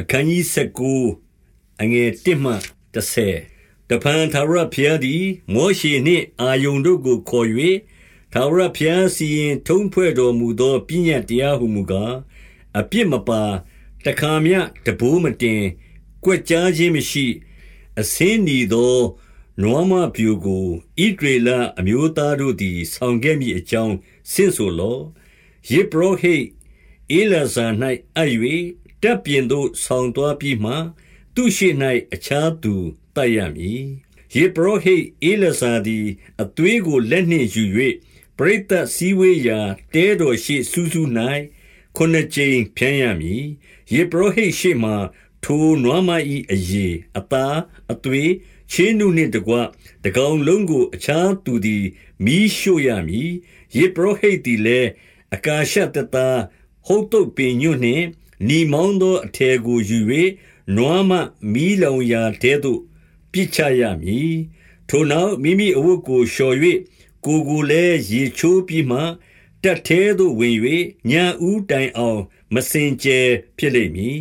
အခန်းကြီး19အငယ်1မှ30တပန်သာရဖျားသည်မောရှေနှင့်အာယုန်တို့ကိုခေါ်၍သာရဖျားစီရင်ထုံးဖွဲ့တော်မူသောပညတ်တရားဟုမူကားအပြစ်မပါတခါမျှတဘိုးမတင်ကြွက်ကြားခြင်းမရှိ အစင်းနီသောနွားမပြူကိုဣဒရေလအမျိုးသားတို့သည် ဆောင်ခဲ့မိအကြောင်းဆင့်ဆိုလောယေဘရဟိအေလဇာ၌အပ်၍ တပ်ပြင်သို့ဆောင်သွားပြီးမှ သူရှိ၌အခြားသူတတ်ရမည်ယေဘရဟိအေလဇာသည် အသွေးကိုလက်နှင့်ယူ၍ပရိသတ်စည်းဝေးရာတဲတော်ရှိစူးစူး၌ခုနှစ်ကြိမ်ဖြန်းရမည်ယေဘရဟိရှိမှထိုနွားမ၏အယေအသားအသွေးချင်းနုနှင့်တကွတကောင်လုံးကို အခြားသူသည်မီးရှို့ရမည်ယေဘရဟိသည်လည်းအကာရှတသားဟုတ်တုတ်ပင်ညွန့်နှင့် နီမောင်းသောအထည်ကိုယူ၍နွားမမီးလောင်ရာထဲသို့ ပစ်ချရမည် ထိုနောက်မိမိအဝတ်ကိုလျှော်၍ကိုယ်ကိုလည်း ရေချိုးပြီးမှတက်သေးသို့ဝင်၍ညာဦးတိုင်အောင် မစင်ကြယ်ဖြစ်လိမ့်မည်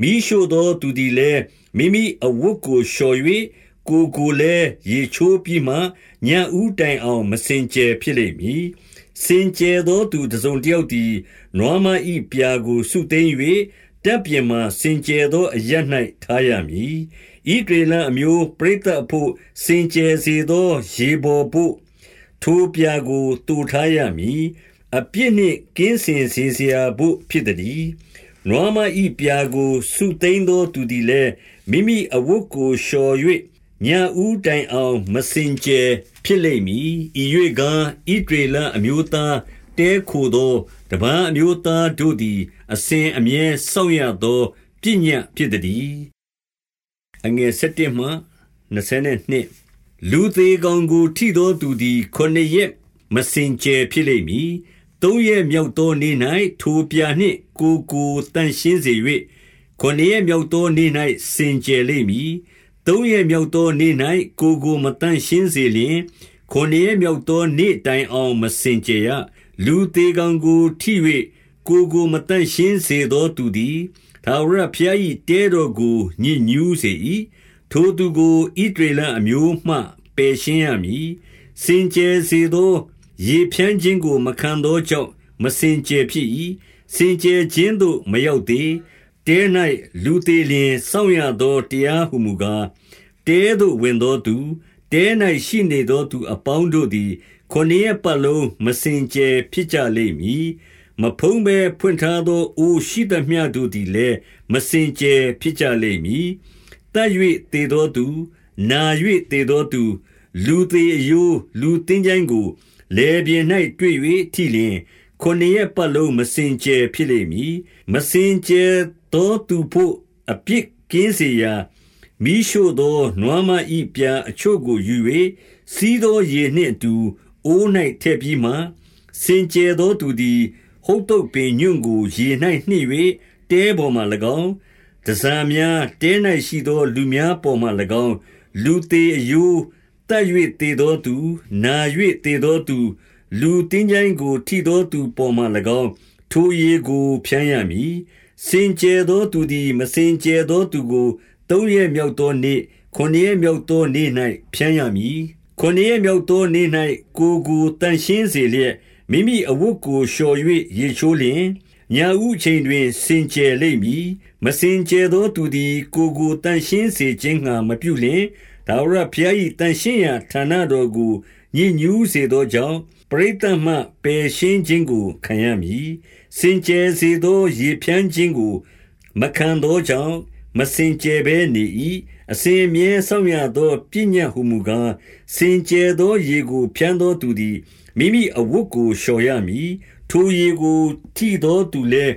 မိရှို့သောသူသည်လည်း မိမိအဝတ်ကိုလျှော်၍ကိုယ်ကိုလည်း ရေချိုးပြီးမှညာဦးတိုင်အောင် မစင်ကြယ်ဖြစ်လိမ့်မည် စင်ကြယ်သောသူတစုံတယောက်သည်နွားမ၏ပြာကိုစုသိမ်း၍တပ်ပြင်မှစင်ကြယ်သောအရ၌ထားရမည်ဤဒေလံအမျိုးပရိသတ်ဖို့စင်ကြယ်စေသောရေပေါ်ဖို့ထိုပြာကိုတူထားရမည်အပြစ်နှင့်ကင်းစင်စေစရာဖို့ဖြစ်သည်နွားမ၏ပြာကိုစုသိမ်းသောသူသည်လည်းမိမိအဝတ်ကိုလျှော်၍ ညာဦးတိုင်အောင် မစင်ကြယ်ဖြစ်လိမ့်မည်ဤ၍ကဣဒေလအမျိုးသားတဲခိုသောတပန်းအမျိုးသားတို့သည် အစဉ်အမြဲစောင့်ရသောပညတ်ဖြစ်သည်အငယ်7မှ22လူသေးကောင်ကို ထိသောသူသည်ခொနှစ်ရက်မစင်ကြယ်ဖြစ်လိမ့်မည်သုံးရက်မြောက်သောနေ့၌ထိုပြာနှင့်ကိုကိုတန်ရှင်းစေ၍ခொနှစ်ရက်မြောက်သောနေ့၌စင်ကြယ်လိမ့်မည် သုံးရက်မြောက်သောနေ့၌ကိုကိုမတန်ရှင်းစေလျင်ခொနှစ်ရက်မြောက်သောနေ့တိုင်အောင်မစင်ကြယ်ရလူသေးကောင်ကိုထိ၍ကိုကိုမတန့်ရှင်းစေသောသူသည်သာဝရဖျား၏တဲတော်ကိုညစ်ညူးစေ၏ထိုသူကိုဣဒရေလအမျိုးမှပယ်ရှင်းရမည်စင်ကြယ်စေသော ရေဖြန်းခြင်းကို မခံသောကြောင့်မစင်ကြယ်ဖြစ်၏စင်ကြယ်ခြင်းသို့မရောက်သေး တဲ၌လူသေးလျင်စောင့်ရသောတရားဟုမူကားတဲသို့ဝင်သောသူတဲ၌ရှိနေသောသူအပေါင်းတို့သည်ခொနည်းပတ်လုံးမစင်ကြယ်ဖြစ်ကြလိမ့်မည်မဖုံးဘဲဖွင့်ထားသောအိုရှိသမျှတို့သည်လည်းမစင်ကြယ်ဖြစ်ကြလိမ့်မည်တတ်၍တေသောသူနာ၍တေသောသူလူသေးအယိုးလူတင်းချိုင်းကိုလေပြင်း၌တွေ့၍ထိလျင်ခொနည်းပတ်လုံးမစင်ကြယ်ဖြစ်လိမ့်မည်မစင်ကြယ် သောသူဖို့အပြစ်ကင်းစေရာမိရှို့သောနွားမဤပြာအချို့ကိုယူ၍စီးသောရေနှင့်အတူအိုး၌ထည့်ပြီးမှစင်ကြယ်သောသူသည် ဟုတ်တုတ်ပင်ညွန့်ကိုရေ၌နှစ်၍တဲပေါ်မှ၎င်းတဇာများတဲ၌ရှိသော လူများပေါ်မှ၎င်း လူသေးအယိုးတက်၍တေသောသူနာ၍တေသောသူ လူတင်းချိုင်းကို ထိသောသူပေါ်မှ၎င်းထိုရေကိုဖြန်းရမည် စင်ကြယ်သောသူသည် မစင်ကြယ်သောသူကိုသုံးရက်မြောက်သောနေ့ခုနှစ်ရက်မြောက်သောနေ့၌ဖြန်းရမည်ခုနှစ်ရက်မြောက်သောနေ့၌ကိုကိုတန်ရှင်းစေလျက်မိမိအဝတ်ကိုလျှော်၍ရေချိုးလျင်ညာဥချိန်တွင်စင်ကြယ်လိမ့်မည်မစင်ကြယ်သောသူသည်ကိုကိုတန်ရှင်းစေခြင်းငှာမပြုလျင်ဒါဝရဖျား၏တန်ရှင်းရာဌာနတော်ကိုညဉ့်ညူးစေသောကြောင့်ပရိသတ်မှပယ်ရှင်းခြင်းကိုခံရမည်စင်ကြယ်စေသောရေဖြန်းခြင်းကို မခံသောကြောင့်မစင်ကြယ်ဘဲနေ၏အစဉ်အမြဲဆောင်ရသောပညာဟုမူကားစင်ကြယ်သောရေကို ဖြန်းသောသူသည်မိမိအဝတ်ကိုလျှော်ရမည်ထိုရေကိုထိသောသူလည်း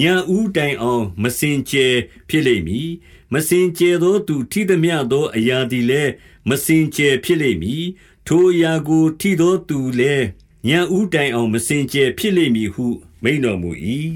ညာဦးတိုင်အောင် မစင်ကြယ်ဖြစ်လိမ့်မည်မစင်ကြယ်သောသူထိသည်မြသော အရာသည်လည်းမစင်ကြယ်ဖြစ်လိမ့်မည် ထိုအရာကို ထိသောသူလည်းညာဦးတိုင်အောင် မစင်ကြယ်ဖြစ်လိမ့်မည်ဟု မိန်တော်မူ၏